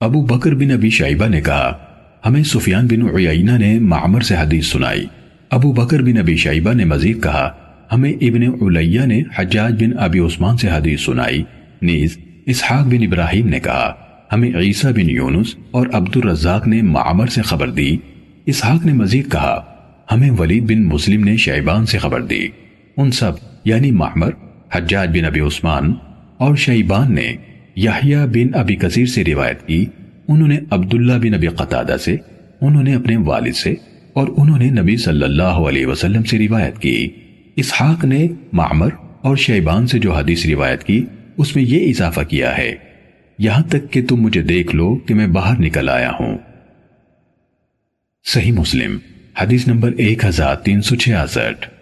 ابو بکر بن ابی شائبہ نے کہا، ہمیں سفیان بن عیینہ نے معمر سے حدیث سنائی۔ ابو بکر بن ابی شائبہ نے مزید کہا، ہمیں ابن علیہ نے حجاج بن ابی عثمان سے حدیث سنائی۔ نیز، اسحاق بن ابراہیم نے کہا، ہمیں عیسیٰ بن یونس اور عبد الرزاق نے معمر سے خبر دی۔ اسحاق نے مزید کہا، ہمیں ولید بن مسلم نے شیبان سے خبر دی۔ ان سب یعنی معمر، حجاج بن ابی عثمان اور شیبان نے یحییٰ بن ابی کثیر سے روایت کی، انہوں نے عبداللہ بن ابی قتادہ سے، انہوں نے اپنے والد سے اور انہوں نے نبی صلی اللہ علیہ وسلم سے روایت کی۔ اسحاق نے معمر اور شیبان سے جو حدیث روایت کی، اس میں یہ اضافہ کیا ہے، یہاں تک کہ تم مجھے دیکھ لو کہ میں باہر نکل آیا ہوں۔ صحیح مسلم، حدیث نمبر ایک ہزار تین سو چھیاسٹھ۔